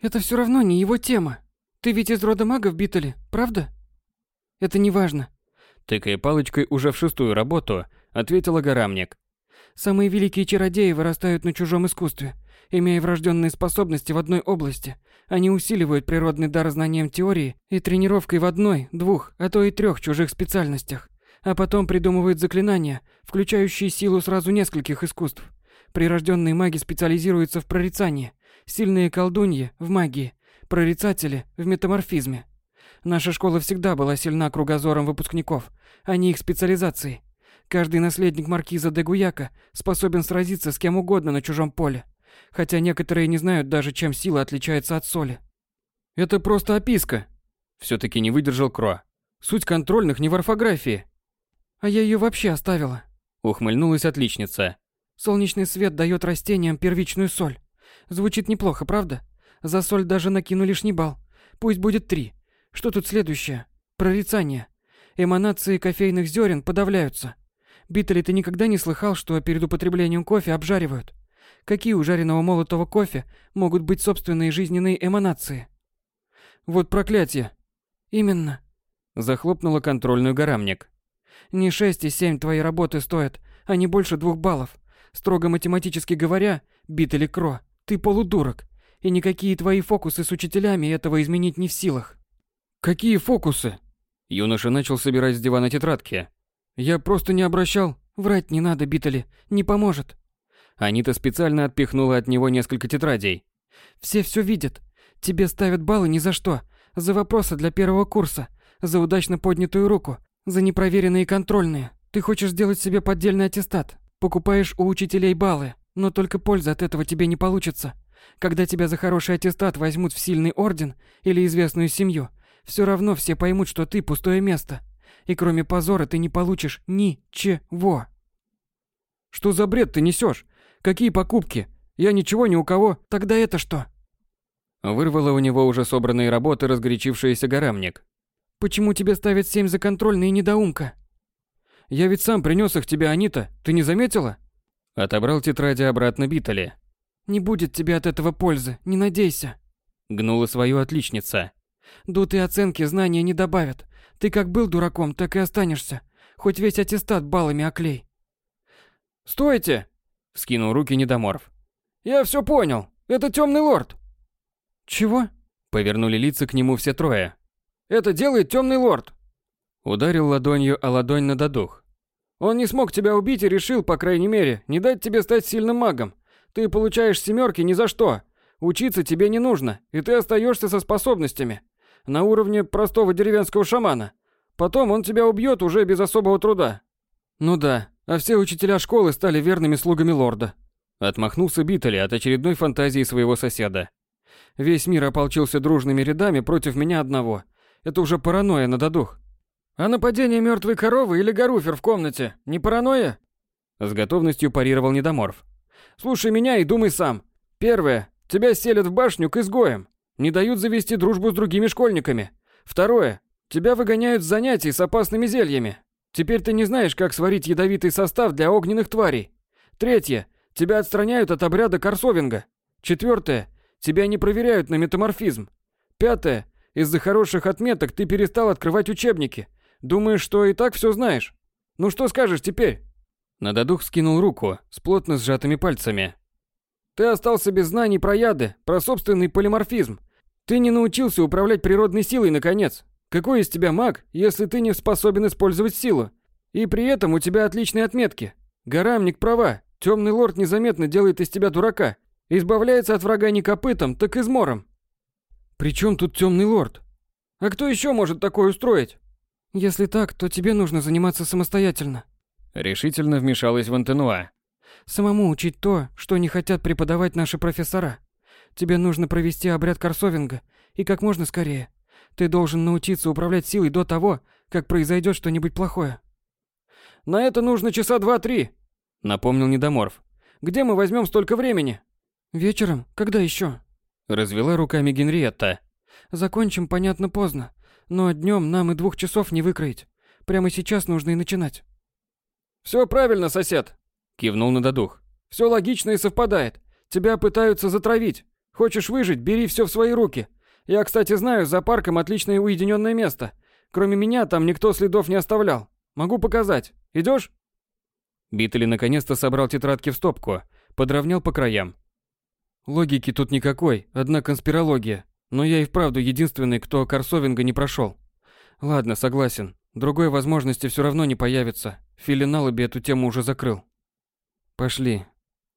Это все равно не его тема. Ты ведь из рода магов, Биттели, правда? Это не важно. Тыкая палочкой уже в шестую работу, ответила Горамник. Самые великие чародеи вырастают на чужом искусстве, имея врожденные способности в одной области. Они усиливают природный дар знанием теории и тренировкой в одной, двух, а то и трех чужих специальностях. А потом придумывают заклинания, включающие силу сразу нескольких искусств. Прирожденные маги специализируются в прорицании, сильные колдуньи – в магии, прорицатели – в метаморфизме. Наша школа всегда была сильна кругозором выпускников, а не их специализацией. Каждый наследник маркиза де Гуяка способен сразиться с кем угодно на чужом поле, хотя некоторые не знают даже, чем сила отличается от соли. Это просто описка. Все-таки не выдержал Кро. Суть контрольных не в орфографии. А я ее вообще оставила. Ухмыльнулась отличница. Солнечный свет дает растениям первичную соль. Звучит неплохо, правда? За соль даже накину лишний балл. Пусть будет три. Что тут следующее? Прорицание. Эманации кофейных зерен подавляются. Биттели, ты никогда не слыхал, что перед употреблением кофе обжаривают? Какие у жареного молотого кофе могут быть собственные жизненные эманации? Вот проклятие. Именно. Захлопнула контрольную горамник. Не шесть и семь твои работы стоят, а не больше двух баллов. Строго математически говоря, бит или кро, ты полудурок. И никакие твои фокусы с учителями этого изменить не в силах. Какие фокусы? Юноша начал собирать с дивана тетрадки. Я просто не обращал. Врать не надо, Битали, не поможет. Анита специально отпихнула от него несколько тетрадей. Все все видят. Тебе ставят баллы ни за что. За вопросы для первого курса, за удачно поднятую руку, за непроверенные контрольные. Ты хочешь сделать себе поддельный аттестат. Покупаешь у учителей баллы, но только пользы от этого тебе не получится. Когда тебя за хороший аттестат возьмут в сильный орден или известную семью, все равно все поймут, что ты пустое место. И кроме позора ты не получишь ничего. Что за бред ты несешь? Какие покупки? Я ничего ни у кого. Тогда это что? Вырвала у него уже собранные работы разгорячившаяся горамник. Почему тебе ставят семь за контрольные недоумка? Я ведь сам принес их тебе, Анита. Ты не заметила? Отобрал тетради обратно Битали. Не будет тебе от этого пользы, не надейся. Гнула свою отличница. Дутые оценки знания не добавят. Ты как был дураком, так и останешься. Хоть весь аттестат баллами оклей. «Стойте!» — вскинул руки Недоморф. «Я все понял. Это темный лорд». «Чего?» — повернули лица к нему все трое. «Это делает темный лорд». Ударил ладонью о ладонь на додух. «Он не смог тебя убить и решил, по крайней мере, не дать тебе стать сильным магом. Ты получаешь семерки ни за что. Учиться тебе не нужно, и ты остаешься со способностями. На уровне простого деревенского шамана. Потом он тебя убьет уже без особого труда. Ну да, а все учителя школы стали верными слугами лорда. Отмахнулся Биттели от очередной фантазии своего соседа. Весь мир ополчился дружными рядами против меня одного. Это уже паранойя на додух. А нападение мертвой коровы или горуфер в комнате не паранойя? С готовностью парировал Недоморф. Слушай меня и думай сам. Первое. Тебя селят в башню к изгоям. Не дают завести дружбу с другими школьниками. Второе. Тебя выгоняют с занятий с опасными зельями. Теперь ты не знаешь, как сварить ядовитый состав для огненных тварей. Третье. Тебя отстраняют от обряда корсовинга. Четвертое. Тебя не проверяют на метаморфизм. Пятое. Из-за хороших отметок ты перестал открывать учебники. Думаешь, что и так все знаешь. Ну что скажешь теперь? Нададух скинул руку с плотно сжатыми пальцами. Ты остался без знаний про яды, про собственный полиморфизм. Ты не научился управлять природной силой, наконец. Какой из тебя маг, если ты не способен использовать силу? И при этом у тебя отличные отметки. Горамник права. Темный лорд незаметно делает из тебя дурака. Избавляется от врага не копытом, так измором. При чем тут темный лорд? А кто еще может такое устроить? Если так, то тебе нужно заниматься самостоятельно. Решительно вмешалась в Антенуа. Самому учить то, что не хотят преподавать наши профессора. Тебе нужно провести обряд корсовинга, и как можно скорее. Ты должен научиться управлять силой до того, как произойдет что-нибудь плохое. На это нужно часа два-три, напомнил Недоморф. Где мы возьмем столько времени? Вечером? Когда еще? Развела руками Генриетта. Закончим, понятно, поздно. Но днем нам и двух часов не выкроить. Прямо сейчас нужно и начинать. Все правильно, сосед, кивнул на додух. Все логично и совпадает. Тебя пытаются затравить. Хочешь выжить, бери все в свои руки. Я, кстати, знаю, за парком отличное уединенное место. Кроме меня там никто следов не оставлял. Могу показать. Идешь? Битли наконец-то собрал тетрадки в стопку, подровнял по краям. Логики тут никакой, одна конспирология. Но я и вправду единственный, кто Корсовинга не прошел. Ладно, согласен. Другой возможности все равно не появится. Фили Налаби эту тему уже закрыл. Пошли.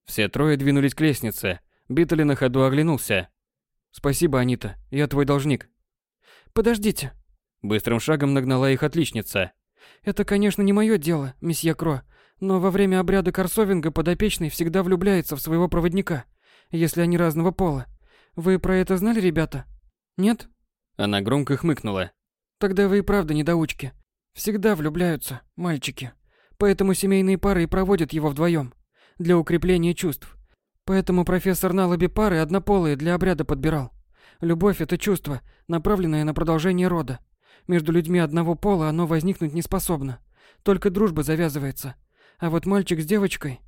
Все трое двинулись к лестнице. Битли на ходу оглянулся. Спасибо, Анита. Я твой должник. Подождите. Быстрым шагом нагнала их отличница. Это, конечно, не мое дело, месье Кро, но во время обряда корсовинга подопечный всегда влюбляется в своего проводника, если они разного пола. Вы про это знали, ребята? Нет? Она громко хмыкнула. Тогда вы и правда недоучки. Всегда влюбляются, мальчики. Поэтому семейные пары и проводят его вдвоем для укрепления чувств. Поэтому профессор Налаби пары однополые для обряда подбирал. Любовь – это чувство, направленное на продолжение рода. Между людьми одного пола оно возникнуть не способно. Только дружба завязывается. А вот мальчик с девочкой...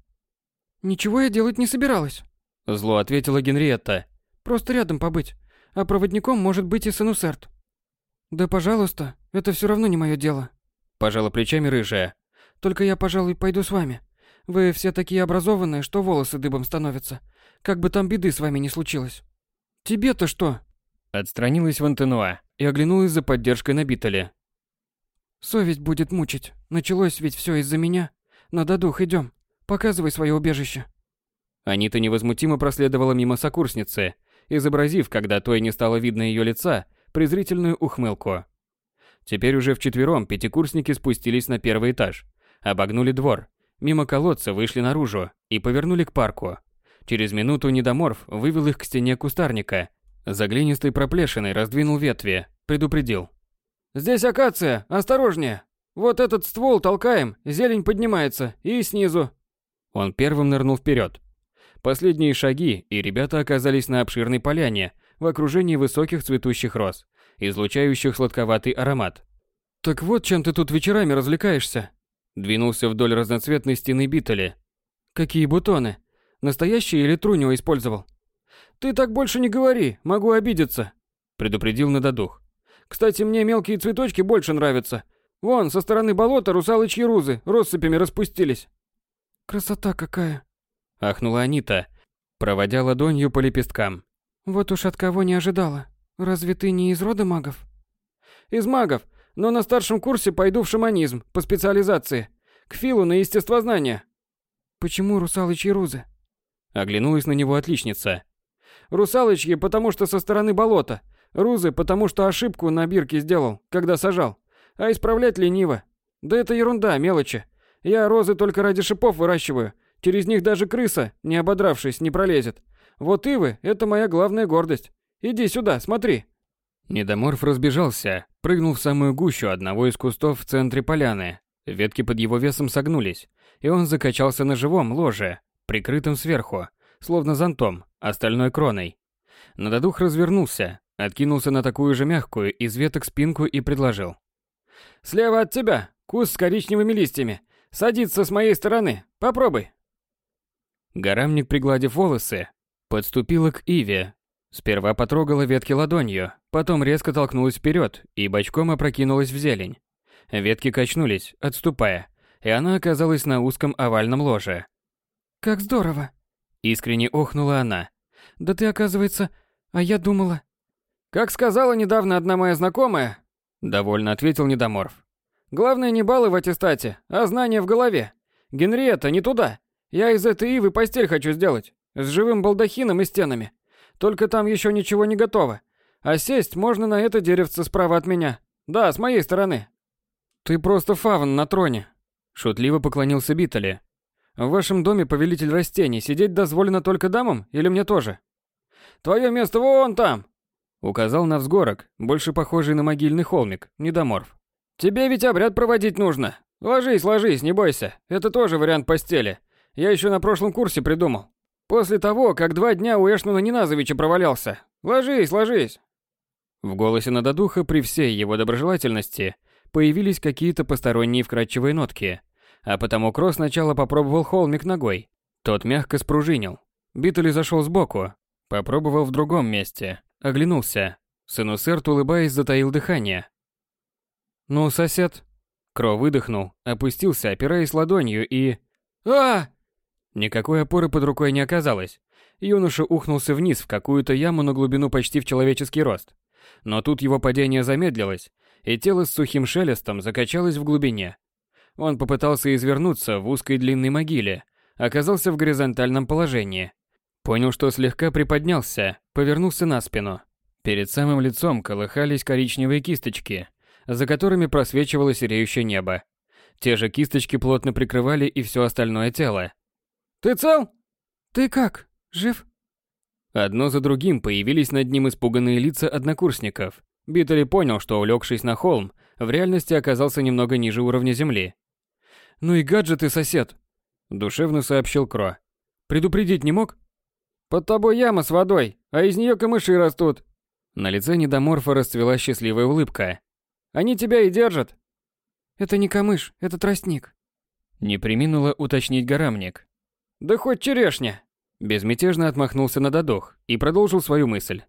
Ничего я делать не собиралась. Зло ответила Генриетта. Просто рядом побыть. А проводником может быть и Санусерт. Да пожалуйста, это все равно не мое дело. Пожала плечами рыжая. Только я, пожалуй, пойду с вами. Вы все такие образованные, что волосы дыбом становятся. Как бы там беды с вами не случилось. Тебе-то что? Отстранилась Вантенуа и оглянулась за поддержкой на Битале. Совесть будет мучить. Началось ведь все из-за меня. Надо дух, идем. Показывай свое убежище. Анита невозмутимо проследовала мимо сокурсницы, изобразив, когда той не стало видно ее лица, презрительную ухмылку. Теперь уже вчетвером пятикурсники спустились на первый этаж, обогнули двор, мимо колодца вышли наружу и повернули к парку. Через минуту недоморф вывел их к стене кустарника. За глинистой проплешиной раздвинул ветви, предупредил. «Здесь акация, осторожнее! Вот этот ствол толкаем, зелень поднимается, и снизу!» Он первым нырнул вперед. Последние шаги, и ребята оказались на обширной поляне, в окружении высоких цветущих роз, излучающих сладковатый аромат. «Так вот чем ты тут вечерами развлекаешься?» Двинулся вдоль разноцветной стены битали. «Какие бутоны? Настоящие или трунево использовал?» «Ты так больше не говори, могу обидеться», — предупредил Нададух. «Кстати, мне мелкие цветочки больше нравятся. Вон, со стороны болота русалочьи рузы россыпями распустились». «Красота какая!» — ахнула Анита, проводя ладонью по лепесткам. «Вот уж от кого не ожидала. Разве ты не из рода магов?» «Из магов, но на старшем курсе пойду в шаманизм по специализации. К Филу на естествознание. Почему русалочьи рузы? Оглянулась на него отличница. Русалочьи, потому что со стороны болота. Рузы, потому что ошибку на бирке сделал, когда сажал. А исправлять лениво. Да это ерунда, мелочи. Я розы только ради шипов выращиваю. Через них даже крыса, не ободравшись, не пролезет. Вот ивы – это моя главная гордость. Иди сюда, смотри. Недоморф разбежался, прыгнул в самую гущу одного из кустов в центре поляны. Ветки под его весом согнулись, и он закачался на живом ложе, прикрытым сверху, словно зонтом, остальной кроной. Нададух развернулся, откинулся на такую же мягкую из веток спинку и предложил. «Слева от тебя, куст с коричневыми листьями. Садится с моей стороны. Попробуй». Горамник, пригладив волосы, подступила к Иве, Сперва потрогала ветки ладонью, потом резко толкнулась вперед и бочком опрокинулась в зелень. Ветки качнулись, отступая, и она оказалась на узком овальном ложе. «Как здорово!» Искренне охнула она. «Да ты, оказывается... А я думала...» «Как сказала недавно одна моя знакомая...» Довольно ответил Недоморф. «Главное не баллы в аттестате, а знания в голове. Генриетта, не туда. Я из этой ивы постель хочу сделать. С живым балдахином и стенами. Только там еще ничего не готово. А сесть можно на это деревце справа от меня. Да, с моей стороны. Ты просто фавн на троне. Шутливо поклонился Битали. В вашем доме повелитель растений. Сидеть дозволено только дамам или мне тоже? Твое место вон там. Указал на взгорок, больше похожий на могильный холмик, недоморф. Тебе ведь обряд проводить нужно. Ложись, ложись, не бойся. Это тоже вариант постели. Я еще на прошлом курсе придумал. После того, как два дня у Эшнуна Неназовича провалялся. Ложись, ложись. В голосе Нададуха при всей его доброжелательности появились какие-то посторонние вкрадчивые нотки, а потому Кросс сначала попробовал холмик ногой. Тот мягко спружинил. Битали зашел сбоку. Попробовал в другом месте. Оглянулся. Сенусерт, улыбаясь, затаил дыхание. «Ну, сосед?» Кро выдохнул, опустился, опираясь ладонью и... а Никакой опоры под рукой не оказалось. Юноша ухнулся вниз в какую-то яму на глубину почти в человеческий рост. Но тут его падение замедлилось, и тело с сухим шелестом закачалось в глубине. Он попытался извернуться в узкой длинной могиле, оказался в горизонтальном положении. Понял, что слегка приподнялся, повернулся на спину. Перед самым лицом колыхались коричневые кисточки, за которыми просвечивало сереющее небо. Те же кисточки плотно прикрывали и все остальное тело. «Ты цел?» «Ты как? Жив?» Одно за другим появились над ним испуганные лица однокурсников. Биттели понял, что, улегшись на холм, в реальности оказался немного ниже уровня земли. «Ну и гаджеты, сосед!» – душевно сообщил Кро. «Предупредить не мог?» «Под тобой яма с водой, а из нее камыши растут!» На лице недоморфа расцвела счастливая улыбка. «Они тебя и держат!» «Это не камыш, это тростник!» Не приминула уточнить горамник. «Да хоть черешня!» Безмятежно отмахнулся на додох и продолжил свою мысль.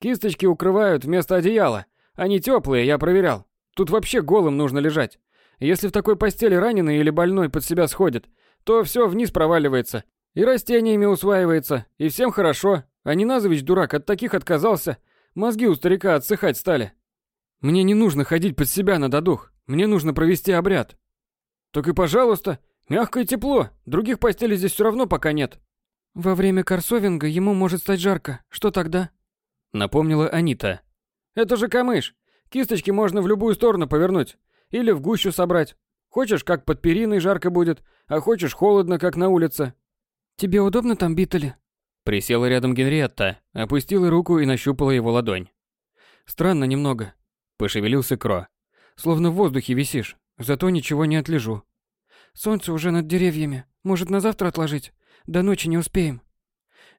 «Кисточки укрывают вместо одеяла. Они теплые, я проверял. Тут вообще голым нужно лежать. Если в такой постели раненый или больной под себя сходит, то все вниз проваливается. И растениями усваивается, и всем хорошо. А Ниназович, дурак, от таких отказался. Мозги у старика отсыхать стали. Мне не нужно ходить под себя на додух. Мне нужно провести обряд. Так и пожалуйста. Мягкое тепло. Других постелей здесь все равно пока нет. Во время корсовинга ему может стать жарко. Что тогда? Напомнила Анита. Это же камыш. Кисточки можно в любую сторону повернуть. Или в гущу собрать. Хочешь, как под периной жарко будет, а хочешь холодно, как на улице. Тебе удобно там, Биттели? Присела рядом Генриетта, опустила руку и нащупала его ладонь. Странно немного. Пошевелился Кро. Словно в воздухе висишь, зато ничего не отлежу. Солнце уже над деревьями. Может, на завтра отложить? До ночи не успеем.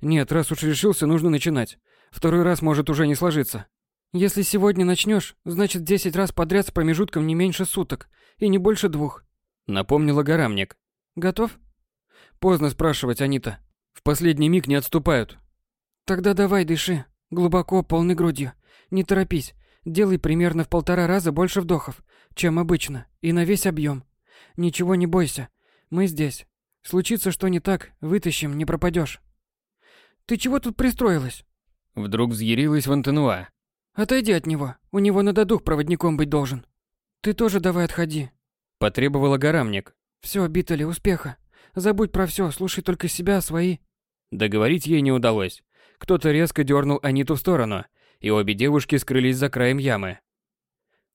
Нет, раз уж решился, нужно начинать. Второй раз может уже не сложиться. Если сегодня начнешь, значит 10 раз подряд с промежутком не меньше суток и не больше двух. Напомнила Горамник. Готов? Поздно спрашивать, Анита. В последний миг не отступают. Тогда давай дыши. Глубоко, полной грудью. Не торопись. Делай примерно в полтора раза больше вдохов, чем обычно, и на весь объем. Ничего не бойся. Мы здесь. Случится что не так, вытащим, не пропадешь. Ты чего тут пристроилась? Вдруг взъярилась Вантенуа. Отойди от него. У него надо дух проводником быть должен. Ты тоже давай отходи. Потребовала горамник. Все, Биттели, успеха. Забудь про все, слушай только себя, свои. Договорить ей не удалось. Кто-то резко дернул Аниту в сторону, и обе девушки скрылись за краем ямы.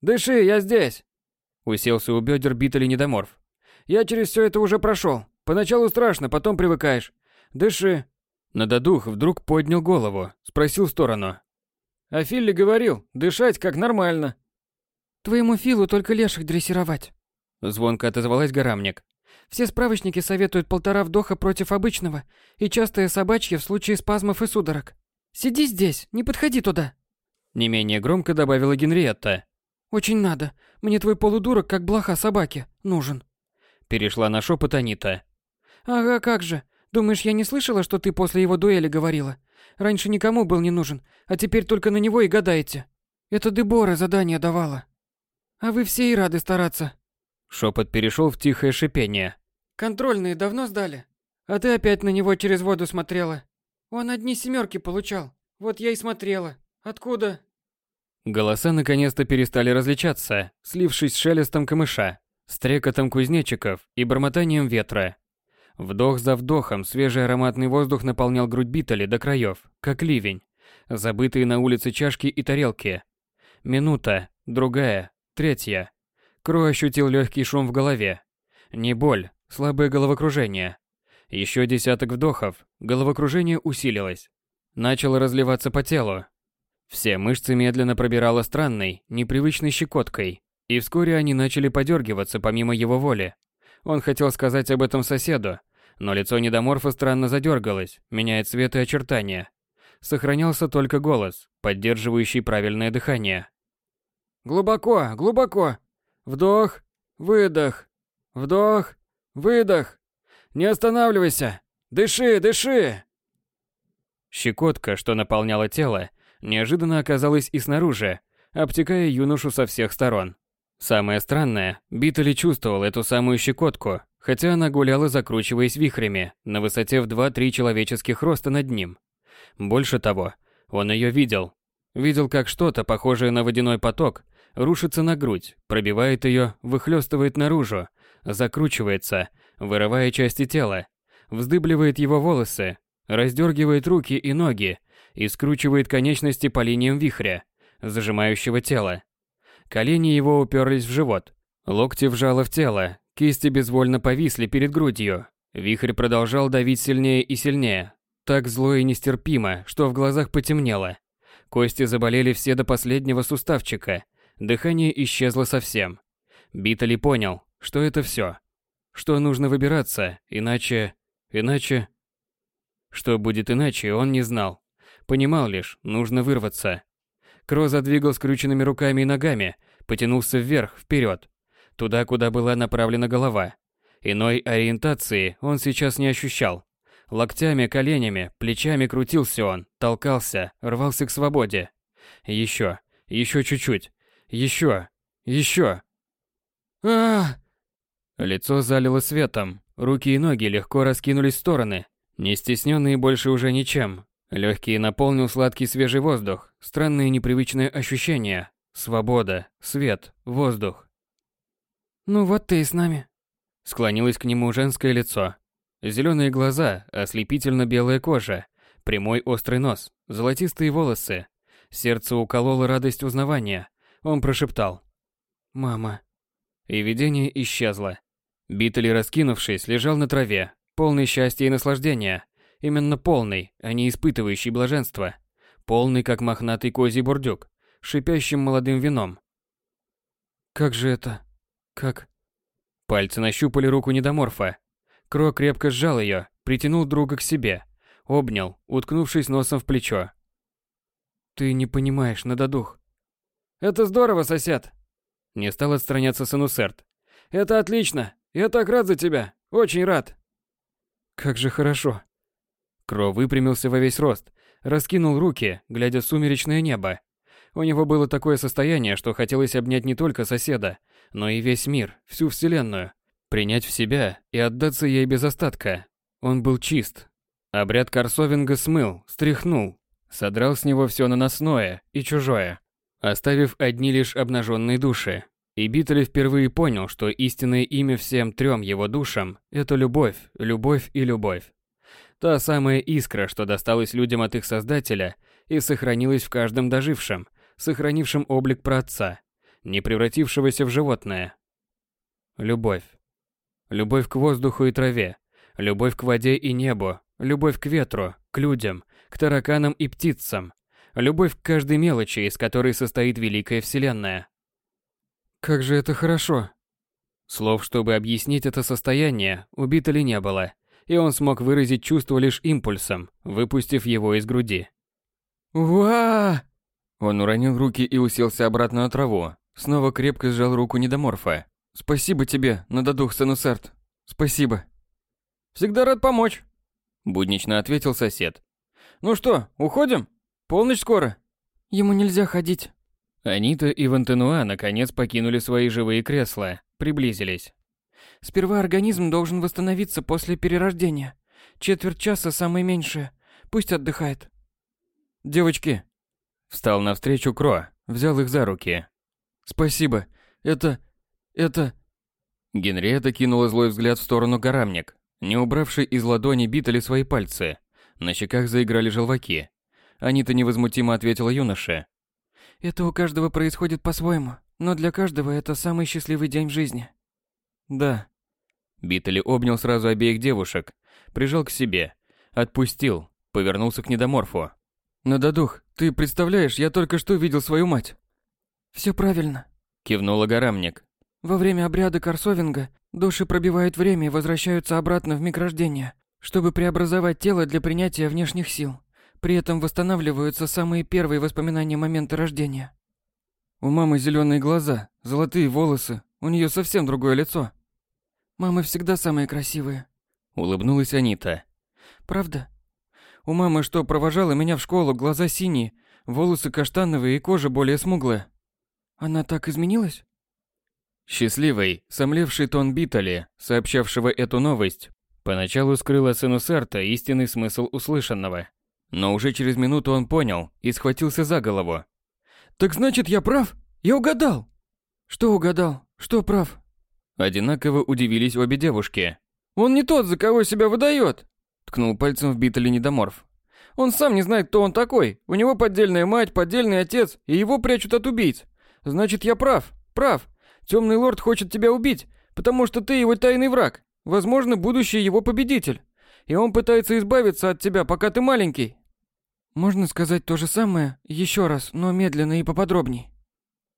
«Дыши, я здесь!» Уселся у бедер Биттели недоморф. «Я через все это уже прошел. Поначалу страшно, потом привыкаешь. Дыши!» Нададух вдруг поднял голову, спросил в сторону. А Филли говорил, дышать как нормально. Твоему Филу только леших дрессировать. Звонко отозвалась горамник. Все справочники советуют полтора вдоха против обычного и частое собачье в случае спазмов и судорог. Сиди здесь, не подходи туда. Не менее громко добавила Генриетта. Очень надо. Мне твой полудурок, как блоха собаки, нужен. Перешла на шепот Анита. Ага, как же. Думаешь, я не слышала, что ты после его дуэли говорила? Раньше никому был не нужен, а теперь только на него и гадаете. Это Дебора задание давала. А вы все и рады стараться. Шепот перешел в тихое шипение. Контрольные давно сдали? А ты опять на него через воду смотрела. Он одни семерки получал. Вот я и смотрела. Откуда? Голоса наконец-то перестали различаться, слившись с шелестом камыша, стрекотом кузнечиков и бормотанием ветра. Вдох за вдохом свежий ароматный воздух наполнял грудь Битали до краев, как ливень. Забытые на улице чашки и тарелки. Минута, другая, третья. Кро ощутил легкий шум в голове. Не боль, слабое головокружение. Еще десяток вдохов, головокружение усилилось. Начало разливаться по телу. Все мышцы медленно пробирало странной, непривычной щекоткой, и вскоре они начали подергиваться помимо его воли. Он хотел сказать об этом соседу, но лицо недоморфа странно задергалось, меняя цвет и очертания. Сохранялся только голос, поддерживающий правильное дыхание. Глубоко, глубоко. Вдох, выдох. Вдох, выдох. Не останавливайся. Дыши, дыши. Щекотка, что наполняла тело, неожиданно оказалась и снаружи, обтекая юношу со всех сторон. Самое странное, Битали чувствовал эту самую щекотку, хотя она гуляла, закручиваясь вихрями, на высоте в 2-3 человеческих роста над ним. Больше того, он ее видел. Видел, как что-то, похожее на водяной поток, рушится на грудь, пробивает ее, выхлестывает наружу, закручивается, вырывая части тела, вздыбливает его волосы, раздергивает руки и ноги и скручивает конечности по линиям вихря, зажимающего тело. Колени его уперлись в живот, локти вжало в тело, кисти безвольно повисли перед грудью. Вихрь продолжал давить сильнее и сильнее, так зло и нестерпимо, что в глазах потемнело. Кости заболели все до последнего суставчика, дыхание исчезло совсем. Битали понял, что это все, что нужно выбираться, иначе... иначе... Что будет иначе, он не знал. Понимал лишь, нужно вырваться. Кро задвигал скрюченными руками и ногами, потянулся вверх, вперед, туда, куда была направлена голова. Иной ориентации он сейчас не ощущал. Локтями, коленями, плечами крутился он, толкался, рвался к свободе. Еще, еще чуть-чуть, еще, еще. а Лицо залило светом, руки и ноги легко раскинулись в стороны, не стесненные больше уже ничем. Легкие наполнил сладкий свежий воздух, странные непривычные ощущения. Свобода, свет, воздух. «Ну вот ты и с нами», — склонилось к нему женское лицо. Зеленые глаза, ослепительно белая кожа, прямой острый нос, золотистые волосы. Сердце укололо радость узнавания. Он прошептал. «Мама». И видение исчезло. Битали, раскинувшись, лежал на траве, полный счастья и наслаждения. Именно полный, а не испытывающий блаженство. Полный, как мохнатый козий бурдюк, шипящим молодым вином. «Как же это? Как?» Пальцы нащупали руку недоморфа. Кро крепко сжал ее, притянул друга к себе, обнял, уткнувшись носом в плечо. «Ты не понимаешь, надодух». «Это здорово, сосед!» Не стал отстраняться Санусерт. «Это отлично! Я так рад за тебя! Очень рад!» «Как же хорошо!» Кро выпрямился во весь рост, раскинул руки, глядя в сумеречное небо. У него было такое состояние, что хотелось обнять не только соседа, но и весь мир, всю вселенную, принять в себя и отдаться ей без остатка. Он был чист. Обряд Корсовинга смыл, стряхнул, содрал с него все наносное и чужое, оставив одни лишь обнаженные души. И Биттель впервые понял, что истинное имя всем трем его душам – это любовь, любовь и любовь. Та самая искра, что досталась людям от их создателя и сохранилась в каждом дожившем, сохранившем облик праотца, не превратившегося в животное. Любовь. Любовь к воздуху и траве, любовь к воде и небу, любовь к ветру, к людям, к тараканам и птицам, любовь к каждой мелочи, из которой состоит великая вселенная. Как же это хорошо. Слов, чтобы объяснить это состояние, убито ли не было, и он смог выразить чувство лишь импульсом, выпустив его из груди. Уа! Он уронил руки и уселся обратно на траву. Снова крепко сжал руку недоморфа. «Спасибо тебе, Нададух Санусерт. Спасибо». «Всегда рад помочь», — буднично ответил сосед. «Ну что, уходим? Полночь скоро». «Ему нельзя ходить». Анита и Вантенуа наконец покинули свои живые кресла, приблизились. «Сперва организм должен восстановиться после перерождения. Четверть часа самое меньшее. Пусть отдыхает». «Девочки, Встал навстречу Кро, взял их за руки. «Спасибо. Это... это...» Генриетта кинула злой взгляд в сторону горамник, не убравший из ладони битали свои пальцы. На щеках заиграли желваки. Анита невозмутимо ответила юноше. «Это у каждого происходит по-своему, но для каждого это самый счастливый день в жизни». «Да». Битали обнял сразу обеих девушек, прижал к себе, отпустил, повернулся к недоморфу. «Нададух, ты представляешь, я только что видел свою мать». «Все правильно», — кивнула горамник. «Во время обряда Корсовинга души пробивают время и возвращаются обратно в микрождение, чтобы преобразовать тело для принятия внешних сил. При этом восстанавливаются самые первые воспоминания момента рождения». «У мамы зеленые глаза, золотые волосы, у нее совсем другое лицо». «Мамы всегда самые красивые», — улыбнулась Анита. «Правда?» У мамы что, провожала меня в школу, глаза синие, волосы каштановые и кожа более смуглая. Она так изменилась? Счастливый, сомлевший тон Битали, сообщавшего эту новость, поначалу скрыла сыну Сарта истинный смысл услышанного. Но уже через минуту он понял и схватился за голову. «Так значит, я прав? Я угадал!» «Что угадал? Что прав?» Одинаково удивились обе девушки. «Он не тот, за кого себя выдает!» Ткнул пальцем в Битали недоморф. «Он сам не знает, кто он такой. У него поддельная мать, поддельный отец, и его прячут от убийц. Значит, я прав, прав. Темный лорд хочет тебя убить, потому что ты его тайный враг. Возможно, будущий его победитель. И он пытается избавиться от тебя, пока ты маленький. Можно сказать то же самое еще раз, но медленно и поподробней.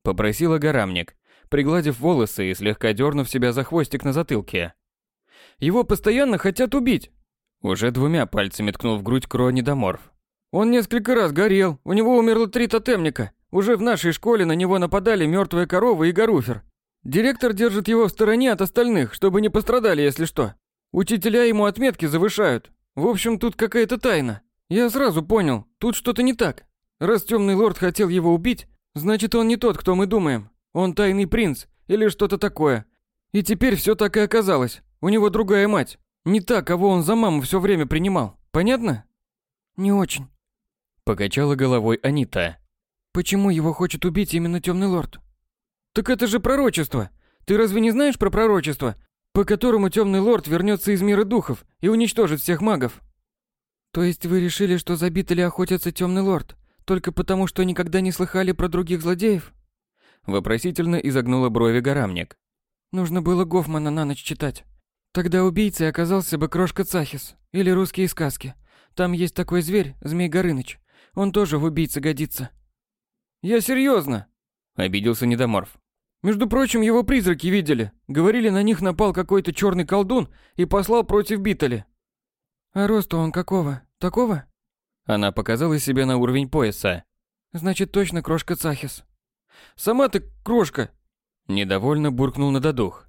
Попросила горамник, пригладив волосы и слегка дернув себя за хвостик на затылке. Его постоянно хотят убить. Уже двумя пальцами ткнул в грудь Кро недоморф. Он несколько раз горел, у него умерло три тотемника. Уже в нашей школе на него нападали мертвая корова и горуфер. Директор держит его в стороне от остальных, чтобы не пострадали, если что. Учителя ему отметки завышают. В общем, тут какая-то тайна. Я сразу понял, тут что-то не так. Раз темный лорд хотел его убить, значит он не тот, кто мы думаем. Он тайный принц или что-то такое. И теперь все так и оказалось. У него другая мать. Не та, кого он за маму все время принимал. Понятно? Не очень. Покачала головой Анита. Почему его хочет убить именно темный лорд? Так это же пророчество. Ты разве не знаешь про пророчество, по которому темный лорд вернется из мира духов и уничтожит всех магов? То есть вы решили, что забит или охотится темный лорд, только потому, что никогда не слыхали про других злодеев? Вопросительно изогнула брови горамник. Нужно было Гофмана на ночь читать. Тогда убийцей оказался бы Крошка Цахис или русские сказки. Там есть такой зверь, Змей Горыныч. Он тоже в убийце годится. Я серьезно, обиделся недоморф. Между прочим, его призраки видели. Говорили, на них напал какой-то черный колдун и послал против Битали. А роста он какого? Такого? Она показала себе на уровень пояса. Значит, точно крошка Цахис. Сама ты крошка. Недовольно буркнул на додух.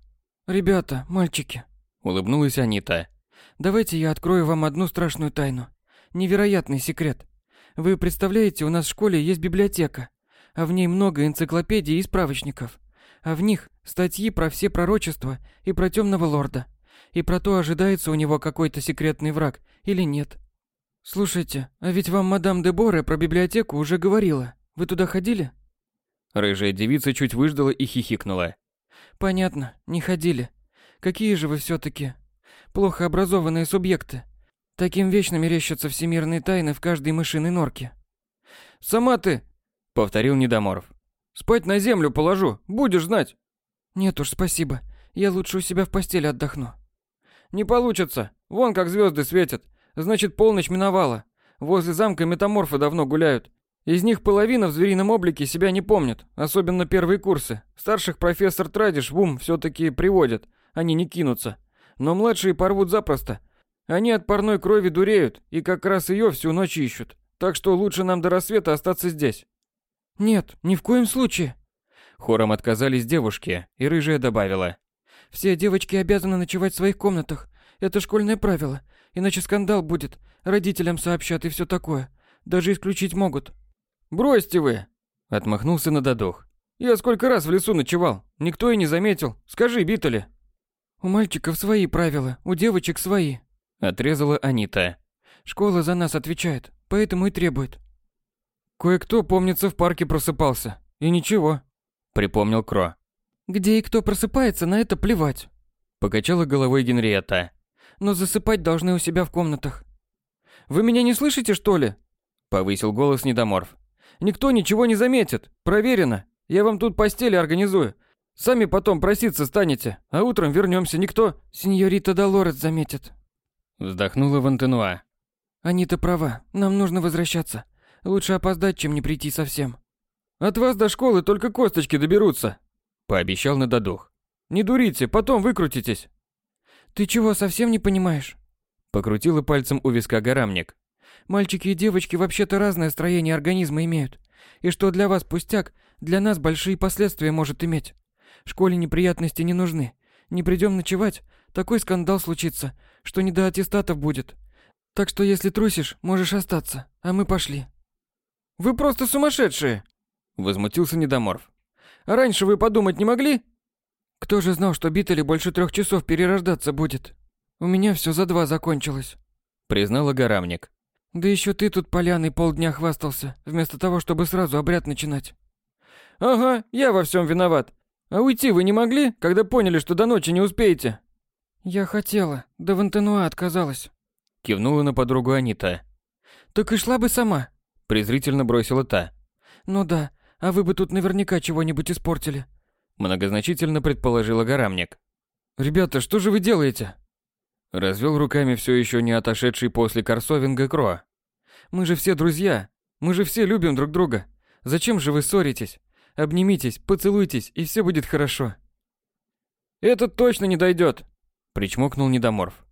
Ребята, мальчики. Улыбнулась Анита. Давайте я открою вам одну страшную тайну. Невероятный секрет. Вы представляете, у нас в школе есть библиотека, а в ней много энциклопедий и справочников. А в них статьи про все пророчества и про темного лорда. И про то, ожидается у него какой-то секретный враг или нет. Слушайте, а ведь вам мадам де Боре про библиотеку уже говорила. Вы туда ходили? Рыжая девица чуть выждала и хихикнула. Понятно, не ходили. Какие же вы все таки плохо образованные субъекты. Таким вечно мерещатся всемирные тайны в каждой мышиной норке. Сама ты, повторил недоморов. Спать на землю положу, будешь знать. Нет уж, спасибо. Я лучше у себя в постели отдохну. Не получится. Вон как звезды светят. Значит, полночь миновала. Возле замка метаморфы давно гуляют. Из них половина в зверином облике себя не помнят, особенно первые курсы. Старших профессор Традиш в ум все-таки приводят, они не кинутся. Но младшие порвут запросто. Они от парной крови дуреют и как раз ее всю ночь ищут. Так что лучше нам до рассвета остаться здесь. Нет, ни в коем случае. Хором отказались девушки, и рыжая добавила: все девочки обязаны ночевать в своих комнатах. Это школьное правило. Иначе скандал будет. Родителям сообщат и все такое. Даже исключить могут. Бросьте вы, отмахнулся на додох. Я сколько раз в лесу ночевал, никто и не заметил. Скажи, Битали. У мальчиков свои правила, у девочек свои, отрезала Анита. Школа за нас отвечает, поэтому и требует. Кое-кто, помнится, в парке просыпался. И ничего, припомнил Кро. Где и кто просыпается, на это плевать. Покачала головой Генриетта. Но засыпать должны у себя в комнатах. Вы меня не слышите, что ли? Повысил голос недоморф. Никто ничего не заметит. Проверено. Я вам тут постели организую. Сами потом проситься станете, а утром вернемся, никто... Сеньорита Долорес заметит. Вздохнула Вантенуа. Они-то права, нам нужно возвращаться. Лучше опоздать, чем не прийти совсем. От вас до школы только косточки доберутся, Пообещал на додух. Не дурите, потом выкрутитесь. Ты чего, совсем не понимаешь? Покрутила пальцем у виска горамник. Мальчики и девочки вообще-то разное строение организма имеют. И что для вас пустяк, для нас большие последствия может иметь. Школе неприятности не нужны. Не придем ночевать, такой скандал случится, что не до аттестатов будет. Так что если трусишь, можешь остаться, а мы пошли. Вы просто сумасшедшие, возмутился Недоморф. А раньше вы подумать не могли? Кто же знал, что Битали больше трех часов перерождаться будет? У меня все за два закончилось, признала Горамник. Да еще ты тут поляной полдня хвастался, вместо того, чтобы сразу обряд начинать. Ага, я во всем виноват. А уйти вы не могли, когда поняли, что до ночи не успеете? Я хотела, да в Антенуа отказалась. Кивнула на подругу Анита. Так и шла бы сама. Презрительно бросила та. Ну да, а вы бы тут наверняка чего-нибудь испортили. Многозначительно предположила Горамник. Ребята, что же вы делаете? Развел руками все еще не отошедший после Корсовинга Кро. Мы же все друзья. Мы же все любим друг друга. Зачем же вы ссоритесь? Обнимитесь, поцелуйтесь, и все будет хорошо. Этот точно не дойдет, причмокнул Недоморф.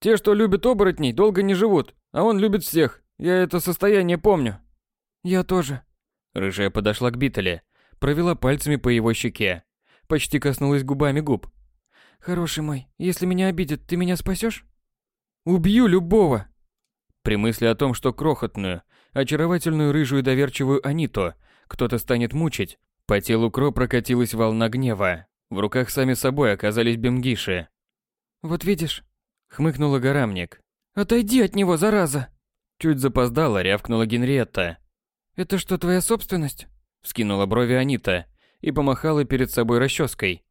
Те, что любят оборотней, долго не живут, а он любит всех. Я это состояние помню. Я тоже. Рыжая подошла к Битале, провела пальцами по его щеке, почти коснулась губами губ. Хороший мой, если меня обидят, ты меня спасешь? Убью любого. При мысли о том, что крохотную, очаровательную рыжую доверчивую Анито кто-то станет мучить, по телу Кро прокатилась волна гнева. В руках сами собой оказались бемгиши. «Вот видишь», — хмыкнула Горамник. «Отойди от него, зараза!» Чуть запоздала, рявкнула Генриетта. «Это что, твоя собственность?» — вскинула брови Анита и помахала перед собой расческой.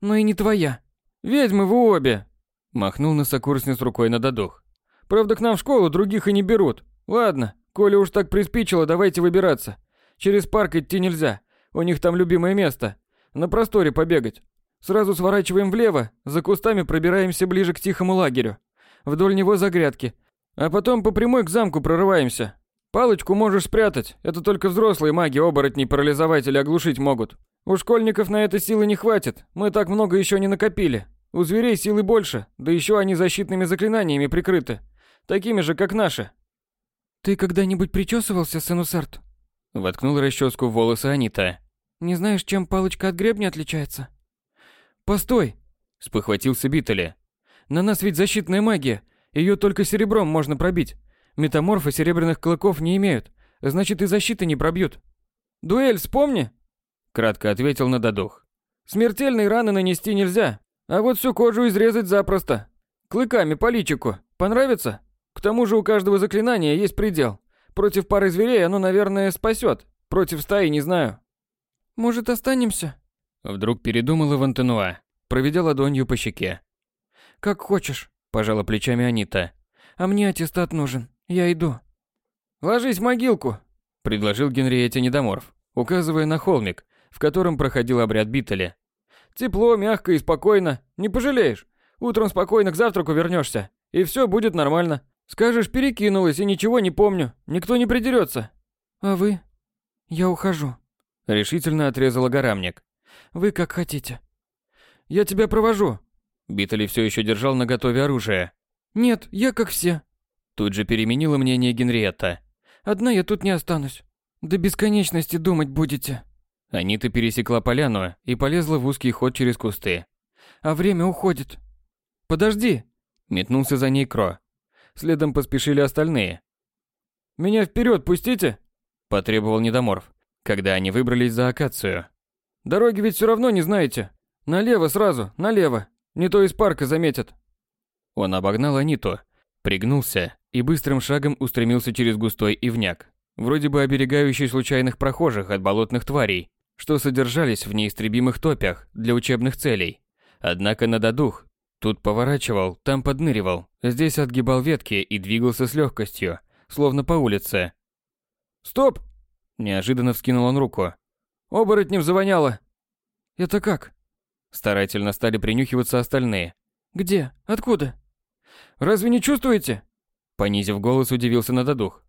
«Ну и не твоя». «Ведьмы вы обе!» — махнул на сокурсниц рукой на додух. «Правда, к нам в школу других и не берут. Ладно, коли уж так приспичило, давайте выбираться. Через парк идти нельзя, у них там любимое место. На просторе побегать. Сразу сворачиваем влево, за кустами пробираемся ближе к тихому лагерю. Вдоль него загрядки. А потом по прямой к замку прорываемся. Палочку можешь спрятать, это только взрослые маги оборотней парализовать или оглушить могут. У школьников на это силы не хватит, мы так много еще не накопили. У зверей силы больше, да еще они защитными заклинаниями прикрыты. Такими же, как наши. Ты когда-нибудь причесывался, Сенусарт? Воткнул расческу в волосы Анита. Не знаешь, чем палочка от гребня отличается? Постой! Спохватился Битали. На нас ведь защитная магия. Ее только серебром можно пробить. Метаморфы серебряных клыков не имеют. Значит, и защиты не пробьют. Дуэль вспомни! Кратко ответил на додух. Смертельные раны нанести нельзя, а вот всю кожу изрезать запросто. Клыками по личику. Понравится? К тому же у каждого заклинания есть предел. Против пары зверей оно, наверное, спасет. Против стаи не знаю. Может, останемся? Вдруг передумала Вантенуа, проведя ладонью по щеке. Как хочешь, пожала плечами Анита. А мне аттестат нужен. Я иду. Ложись в могилку, предложил Генриете Недоморф, указывая на холмик, в котором проходил обряд Биттеля. Тепло, мягко и спокойно. Не пожалеешь. Утром спокойно к завтраку вернешься, и все будет нормально. Скажешь, перекинулась и ничего не помню. Никто не придерется. А вы? Я ухожу. Решительно отрезала горамник. Вы как хотите. Я тебя провожу. Битали все еще держал на готове оружие. Нет, я как все. Тут же переменила мнение Генриетта. Одна я тут не останусь. До бесконечности думать будете. Анита пересекла поляну и полезла в узкий ход через кусты. А время уходит. Подожди. Метнулся за ней Кро. Следом поспешили остальные. «Меня вперед пустите!» – потребовал Недоморф, когда они выбрались за акацию. «Дороги ведь все равно не знаете. Налево сразу, налево. Не то из парка заметят». Он обогнал Аниту, пригнулся и быстрым шагом устремился через густой ивняк, вроде бы оберегающий случайных прохожих от болотных тварей, что содержались в неистребимых топях для учебных целей. Однако на додух Тут поворачивал, там подныривал, здесь отгибал ветки и двигался с легкостью, словно по улице. «Стоп!» – неожиданно вскинул он руку. «Оборотнем завоняло!» «Это как?» Старательно стали принюхиваться остальные. «Где? Откуда?» «Разве не чувствуете?» Понизив голос, удивился на додух.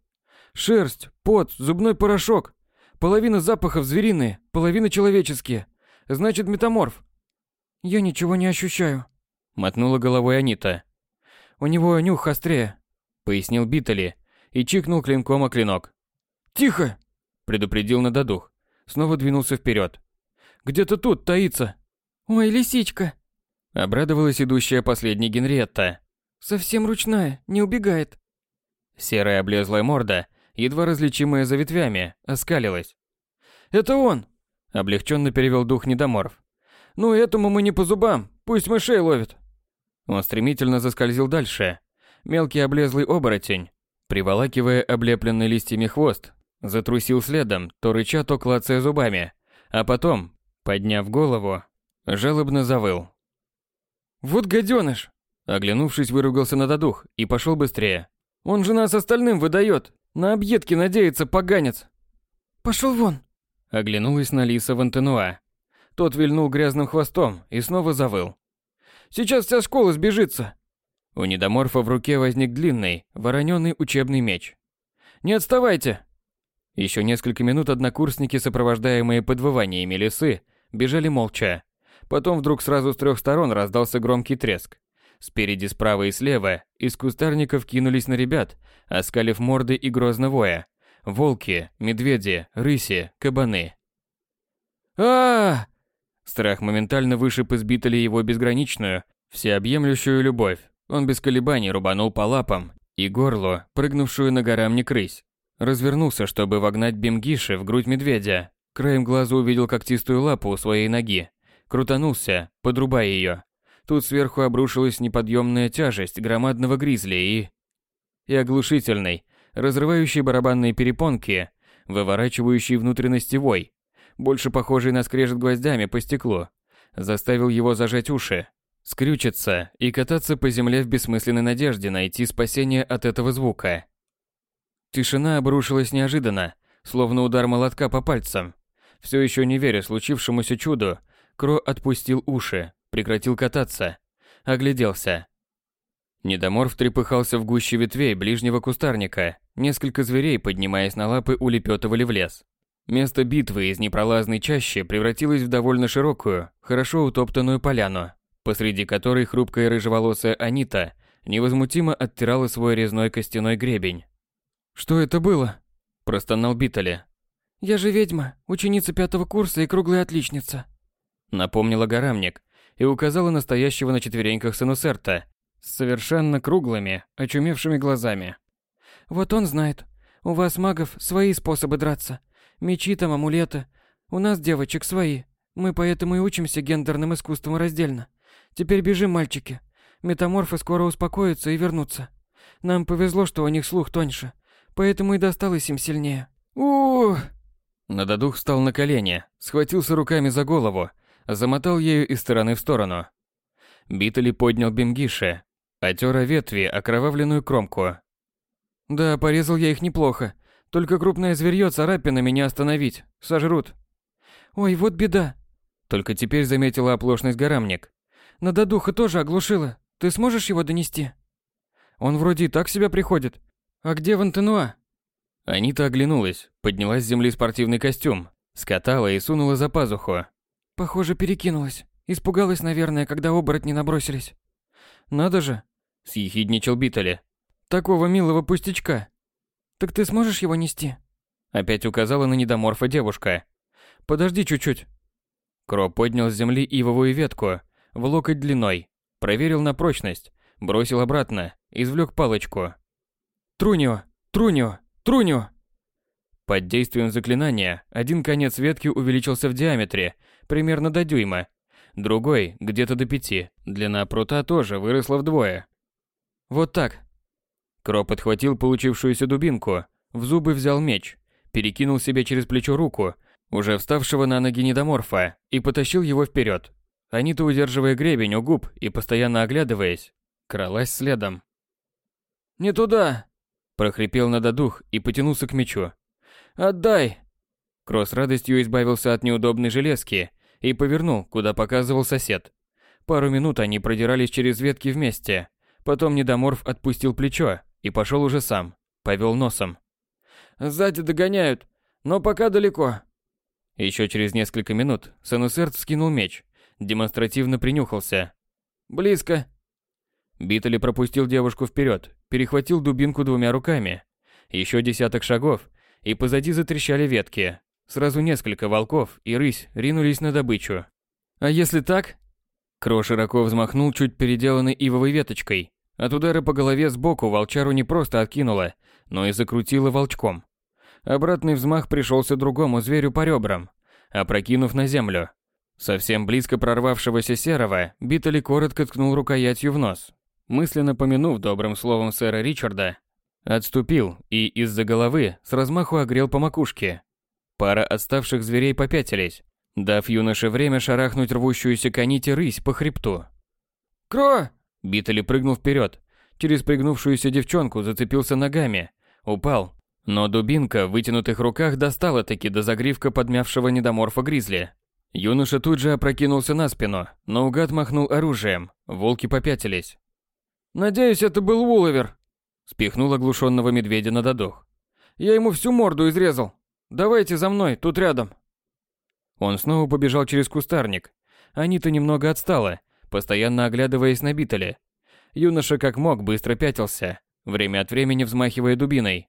«Шерсть, пот, зубной порошок. Половина запахов звериные, половина человеческие. Значит, метаморф». «Я ничего не ощущаю», мотнула головой Анита. У него нюх острее, пояснил Битали и чикнул клинком о клинок. Тихо, предупредил на додух. Снова двинулся вперед. Где-то тут таится. Ой, лисичка. Обрадовалась идущая последней Генриетта. Совсем ручная, не убегает. Серая облезлая морда, едва различимая за ветвями, оскалилась. «Это он!» – облегченно перевел дух недоморф. «Ну, этому мы не по зубам, пусть мышей ловит!» Он стремительно заскользил дальше. Мелкий облезлый оборотень, приволакивая облепленный листьями хвост, затрусил следом, то рыча, то клацая зубами, а потом, подняв голову, жалобно завыл. «Вот гаденыш!» Оглянувшись, выругался на додух и пошел быстрее. «Он же нас остальным выдает! На объедки надеется, поганец!» «Пошел вон!» Оглянулась на лиса Вантенуа. Тот вильнул грязным хвостом и снова завыл. «Сейчас вся школа сбежится!» У недоморфа в руке возник длинный, вороненый учебный меч. «Не отставайте!» Еще несколько минут однокурсники, сопровождаемые подвываниями лисы, бежали молча. Потом вдруг сразу с трех сторон раздался громкий треск. Спереди, справа и слева из кустарников кинулись на ребят, оскалив морды и грозно воя. Волки, медведи, рыси, кабаны. а, Страх моментально вышиб из Битали его безграничную, всеобъемлющую любовь. Он без колебаний рубанул по лапам и горлу, прыгнувшую на горамник рысь. Развернулся, чтобы вогнать Бимгиши в грудь медведя. Краем глаза увидел когтистую лапу у своей ноги. Крутанулся, подрубая ее. Тут сверху обрушилась неподъемная тяжесть громадного гризли и... И оглушительный, разрывающий барабанные перепонки, выворачивающий внутренности вой, больше похожий на скрежет гвоздями по стеклу, заставил его зажать уши, скрючиться и кататься по земле в бессмысленной надежде найти спасение от этого звука. Тишина обрушилась неожиданно, словно удар молотка по пальцам. Все еще не веря случившемуся чуду, Кро отпустил уши, прекратил кататься, огляделся. Недоморф трепыхался в гуще ветвей ближнего кустарника. Несколько зверей, поднимаясь на лапы, улепетывали в лес. Место битвы из непролазной чащи превратилось в довольно широкую, хорошо утоптанную поляну, посреди которой хрупкая рыжеволосая Анита невозмутимо оттирала свой резной костяной гребень. «Что это было?» – простонал Битали. «Я же ведьма, ученица пятого курса и круглая отличница», – напомнила Гарамник и указала настоящего на четвереньках Санусерта с совершенно круглыми, очумевшими глазами. «Вот он знает. У вас, магов, свои способы драться. Мечи там, амулеты. У нас, девочек, свои. Мы поэтому и учимся гендерным искусствам раздельно. Теперь бежим, мальчики. Метаморфы скоро успокоятся и вернутся. Нам повезло, что у них слух тоньше, поэтому и досталось им сильнее. у Нададух встал на колени, схватился руками за голову, замотал ею из стороны в сторону. Битали поднял Бимгише, отер о ветви окровавленную кромку. «Да, порезал я их неплохо. Только крупное зверьё царапина меня остановить. Сожрут». «Ой, вот беда!» Только теперь заметила оплошность горамник. «Надо духа тоже оглушила. Ты сможешь его донести?» «Он вроде и так себя приходит. А где Вантенуа?» Анита оглянулась, подняла с земли спортивный костюм, скатала и сунула за пазуху. «Похоже, перекинулась. Испугалась, наверное, когда оборотни набросились». «Надо же!» – съехидничал Битали. «Такого милого пустячка!» «Так ты сможешь его нести?» Опять указала на недоморфа девушка. «Подожди чуть-чуть». Кро поднял с земли ивовую ветку, в локоть длиной, проверил на прочность, бросил обратно, извлек палочку. «Трунио! Трунио! Трунио!» Под действием заклинания один конец ветки увеличился в диаметре, примерно до дюйма, другой – где-то до пяти. Длина прута тоже выросла вдвое. «Вот так!» Кро подхватил получившуюся дубинку, в зубы взял меч, перекинул себе через плечо руку, уже вставшего на ноги недоморфа, и потащил его вперед. Анита, удерживая гребень у губ и постоянно оглядываясь, кралась следом. «Не туда!» – прохрипел надо и потянулся к мечу. «Отдай!» Кро с радостью избавился от неудобной железки и повернул, куда показывал сосед. Пару минут они продирались через ветки вместе. Потом недоморф отпустил плечо и пошел уже сам, повел носом. «Сзади догоняют, но пока далеко». Еще через несколько минут Санусерт вскинул меч, демонстративно принюхался. «Близко». Битали пропустил девушку вперед, перехватил дубинку двумя руками. Еще десяток шагов, и позади затрещали ветки. Сразу несколько волков и рысь ринулись на добычу. «А если так?» Кро широко взмахнул чуть переделанной ивовой веточкой. От удара по голове сбоку волчару не просто откинуло, но и закрутило волчком. Обратный взмах пришелся другому зверю по ребрам, опрокинув на землю. Совсем близко прорвавшегося серого, Биттели коротко ткнул рукоятью в нос. Мысленно помянув добрым словом сэра Ричарда, отступил и из-за головы с размаху огрел по макушке. Пара отставших зверей попятились, дав юноше время шарахнуть рвущуюся каните рысь по хребту. «Кро!» Биттели прыгнул вперед, через пригнувшуюся девчонку зацепился ногами, упал, но дубинка в вытянутых руках достала таки до загривка подмявшего недоморфа гризли. Юноша тут же опрокинулся на спину, но угад махнул оружием. Волки попятились. «Надеюсь, это был Вуловер», — спихнул оглушенного медведя на додох. «Я ему всю морду изрезал. Давайте за мной, тут рядом». Он снова побежал через кустарник. Анита немного отстала, постоянно оглядываясь на Битали. Юноша как мог быстро пятился, время от времени взмахивая дубиной.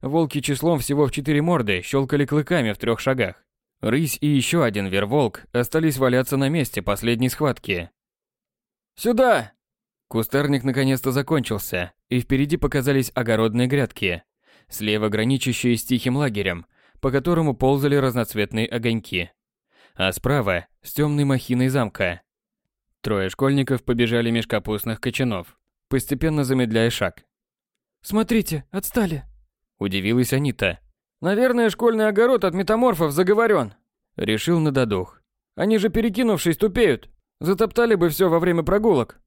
Волки числом всего в четыре морды щелкали клыками в трех шагах. Рысь и еще один верволк остались валяться на месте последней схватки. «Сюда!» Кустарник наконец-то закончился, и впереди показались огородные грядки, слева граничащие с тихим лагерем, по которому ползали разноцветные огоньки. А справа – с темной махиной замка. Трое школьников побежали меж капустных кочанов, постепенно замедляя шаг. «Смотрите, отстали!» – удивилась Анита. Наверное, школьный огород от метаморфов заговорен. Решил на додух. Они же перекинувшись тупеют. Затоптали бы все во время прогулок.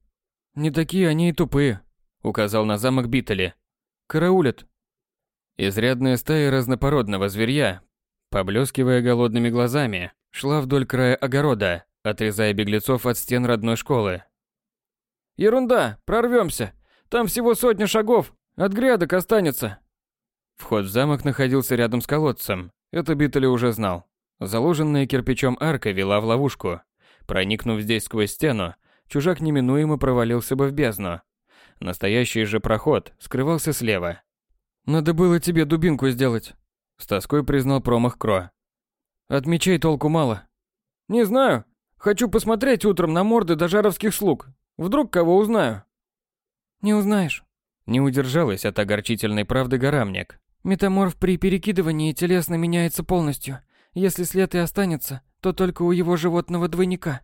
Не такие они и тупые, указал на замок Битали. Караулят. Изрядная стая разнопородного зверья, поблескивая голодными глазами, шла вдоль края огорода, отрезая беглецов от стен родной школы. Ерунда, прорвемся. Там всего сотня шагов, от грядок останется. Вход в замок находился рядом с колодцем. Это Биттель уже знал. Заложенная кирпичом арка вела в ловушку. Проникнув здесь сквозь стену, чужак неминуемо провалился бы в бездну. Настоящий же проход скрывался слева. «Надо было тебе дубинку сделать», — с тоской признал промах Кро. «От мечей толку мало». «Не знаю. Хочу посмотреть утром на морды дожаровских слуг. Вдруг кого узнаю». «Не узнаешь». Не удержалась от огорчительной правды горамник. Метаморф при перекидывании телесно меняется полностью. Если след и останется, то только у его животного двойника.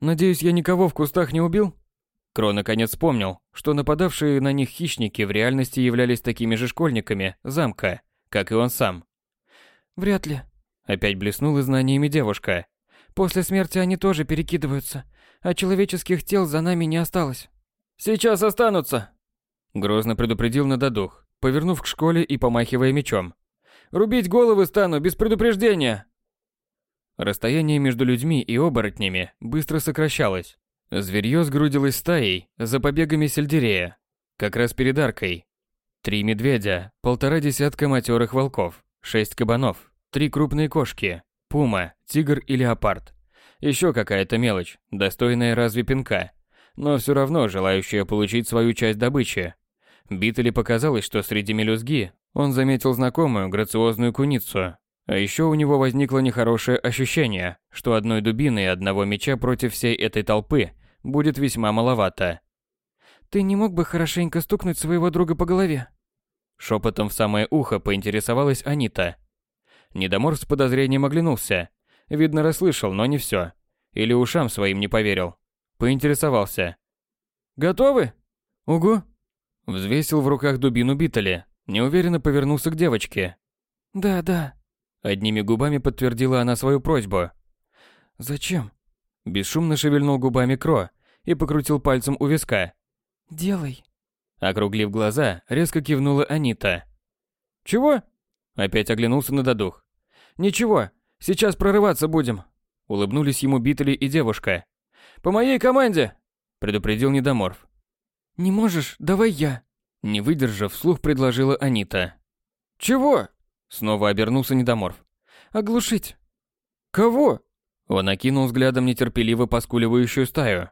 Надеюсь, я никого в кустах не убил? Кро наконец вспомнил, что нападавшие на них хищники в реальности являлись такими же школьниками замка, как и он сам. Вряд ли. Опять блеснула знаниями девушка. После смерти они тоже перекидываются, а человеческих тел за нами не осталось. Сейчас останутся. Грозно предупредил на додух повернув к школе и помахивая мечом. «Рубить головы стану без предупреждения!» Расстояние между людьми и оборотнями быстро сокращалось. Зверье сгрудилось стаей за побегами сельдерея, как раз перед аркой. Три медведя, полтора десятка матерых волков, шесть кабанов, три крупные кошки, пума, тигр и леопард. Еще какая-то мелочь, достойная разве пинка, но все равно желающая получить свою часть добычи. Битали показалось, что среди мелюзги он заметил знакомую грациозную куницу. А еще у него возникло нехорошее ощущение, что одной дубины и одного меча против всей этой толпы будет весьма маловато. «Ты не мог бы хорошенько стукнуть своего друга по голове?» Шепотом в самое ухо поинтересовалась Анита. Недомор с подозрением оглянулся. Видно, расслышал, но не все. Или ушам своим не поверил. Поинтересовался. «Готовы?» «Угу», Взвесил в руках дубину Битали, неуверенно повернулся к девочке. «Да, да». Одними губами подтвердила она свою просьбу. «Зачем?» Бесшумно шевельнул губами Кро и покрутил пальцем у виска. «Делай». Округлив глаза, резко кивнула Анита. «Чего?» Опять оглянулся на додух. «Ничего, сейчас прорываться будем». Улыбнулись ему Битали и девушка. «По моей команде!» Предупредил Недоморф. «Не можешь? Давай я!» Не выдержав, вслух предложила Анита. «Чего?» Снова обернулся Недоморф. «Оглушить!» «Кого?» Он окинул взглядом нетерпеливо поскуливающую стаю.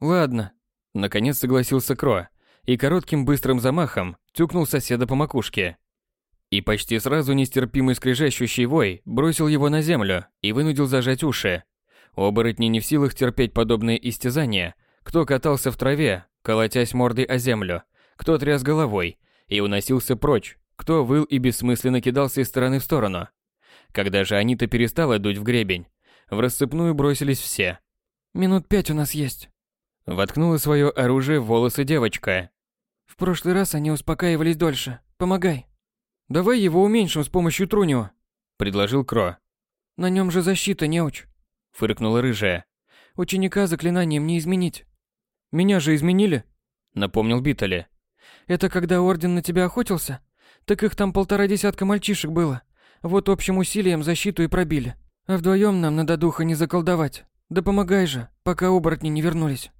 «Ладно», — наконец согласился Кро и коротким быстрым замахом тюкнул соседа по макушке. И почти сразу нестерпимый скрежещущий вой бросил его на землю и вынудил зажать уши. Оборотни не в силах терпеть подобные истязания, кто катался в траве, колотясь мордой о землю, кто тряс головой и уносился прочь, кто выл и бессмысленно кидался из стороны в сторону. Когда же Анита перестала дуть в гребень, в рассыпную бросились все. «Минут пять у нас есть». Воткнула свое оружие в волосы девочка. «В прошлый раз они успокаивались дольше. Помогай». «Давай его уменьшим с помощью Трунио», — предложил Кро. «На нем же защита, неуч», — фыркнула рыжая. «Ученика заклинанием не изменить». «Меня же изменили», — напомнил Битали. «Это когда Орден на тебя охотился? Так их там полтора десятка мальчишек было. Вот общим усилием защиту и пробили. А вдвоем нам надо духа не заколдовать. Да помогай же, пока оборотни не вернулись».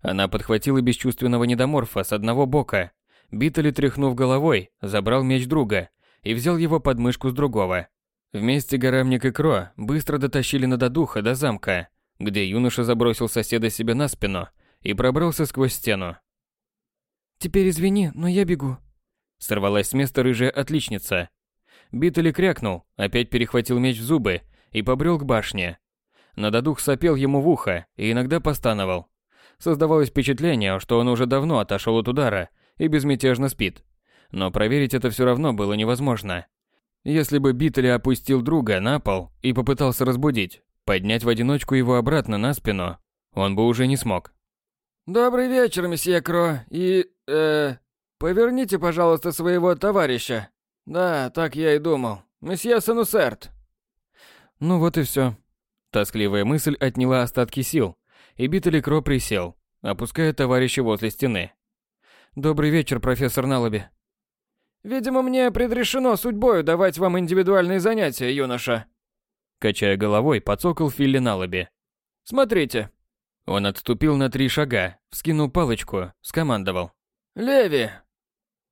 Она подхватила бесчувственного недоморфа с одного бока. Битали, тряхнув головой, забрал меч друга и взял его под мышку с другого. Вместе Горамник и Кро быстро дотащили Нададуха до замка, где юноша забросил соседа себе на спину и пробрался сквозь стену. «Теперь извини, но я бегу», — сорвалась с места рыжая отличница. Битали крякнул, опять перехватил меч в зубы и побрел к башне. Нададух сопел ему в ухо и иногда постановал. Создавалось впечатление, что он уже давно отошел от удара и безмятежно спит. Но проверить это все равно было невозможно. Если бы Битли опустил друга на пол и попытался разбудить, поднять в одиночку его обратно на спину, он бы уже не смог. «Добрый вечер, месье Кро, и... э... Поверните, пожалуйста, своего товарища. Да, так я и думал. Месье Санусерт». Ну вот и все. Тоскливая мысль отняла остатки сил, и Битли Кро присел, опуская товарища возле стены. «Добрый вечер, профессор Налоби». «Видимо, мне предрешено судьбою давать вам индивидуальные занятия, юноша». Качая головой, подсокол Филли Налоби. «Смотрите». Он отступил на три шага, вскинул палочку, скомандовал. «Леви!»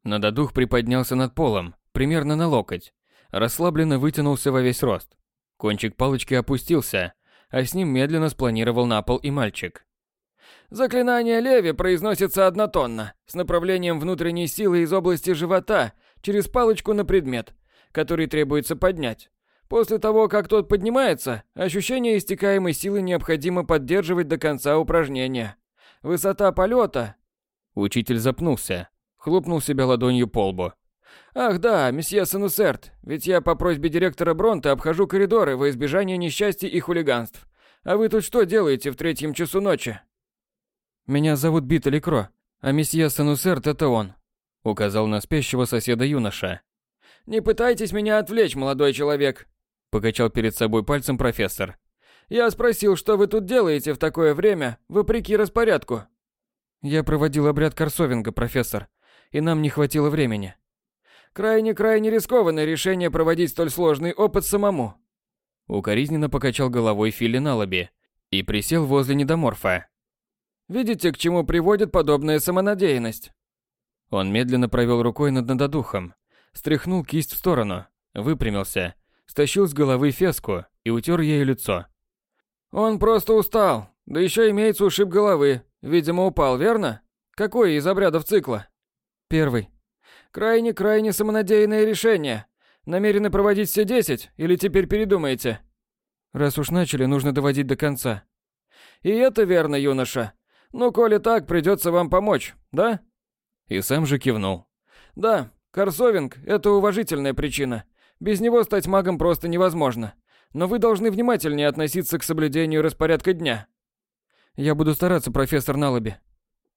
Нададух приподнялся над полом, примерно на локоть, расслабленно вытянулся во весь рост. Кончик палочки опустился, а с ним медленно спланировал на пол и мальчик. Заклинание Леви произносится однотонно, с направлением внутренней силы из области живота через палочку на предмет, который требуется поднять. После того, как тот поднимается, ощущение истекаемой силы необходимо поддерживать до конца упражнения. Высота полета... Учитель запнулся, хлопнул себя ладонью по лбу. «Ах да, месье Санусерт, ведь я по просьбе директора Бронта обхожу коридоры во избежание несчастий и хулиганств. А вы тут что делаете в третьем часу ночи?» «Меня зовут Бит Кро, а месье Санусерт это он», — указал на спящего соседа юноша. «Не пытайтесь меня отвлечь, молодой человек», — покачал перед собой пальцем профессор. «Я спросил, что вы тут делаете в такое время, вопреки распорядку». «Я проводил обряд Корсовинга, профессор, и нам не хватило времени». «Крайне-крайне рискованное решение проводить столь сложный опыт самому». Укоризненно покачал головой Филли Налоби и присел возле недоморфа. Видите, к чему приводит подобная самонадеянность? Он медленно провел рукой над надодухом, стряхнул кисть в сторону, выпрямился, стащил с головы феску и утер ею лицо. Он просто устал, да еще имеется ушиб головы. Видимо, упал, верно? Какой из обрядов цикла? Первый. Крайне-крайне самонадеянное решение. Намерены проводить все десять или теперь передумаете? Раз уж начали, нужно доводить до конца. И это верно, юноша. Ну, коли так, придется вам помочь, да? И сам же кивнул. Да, Корсовинг – это уважительная причина. Без него стать магом просто невозможно. Но вы должны внимательнее относиться к соблюдению распорядка дня. Я буду стараться, профессор Налоби.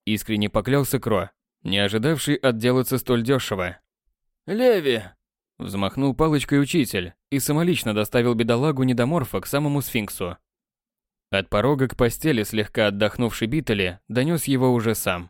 Искренне поклялся Кро, не ожидавший отделаться столь дешево. Леви! Взмахнул палочкой учитель и самолично доставил бедолагу недоморфа к самому сфинксу. От порога к постели слегка отдохнувший Биттели донес его уже сам.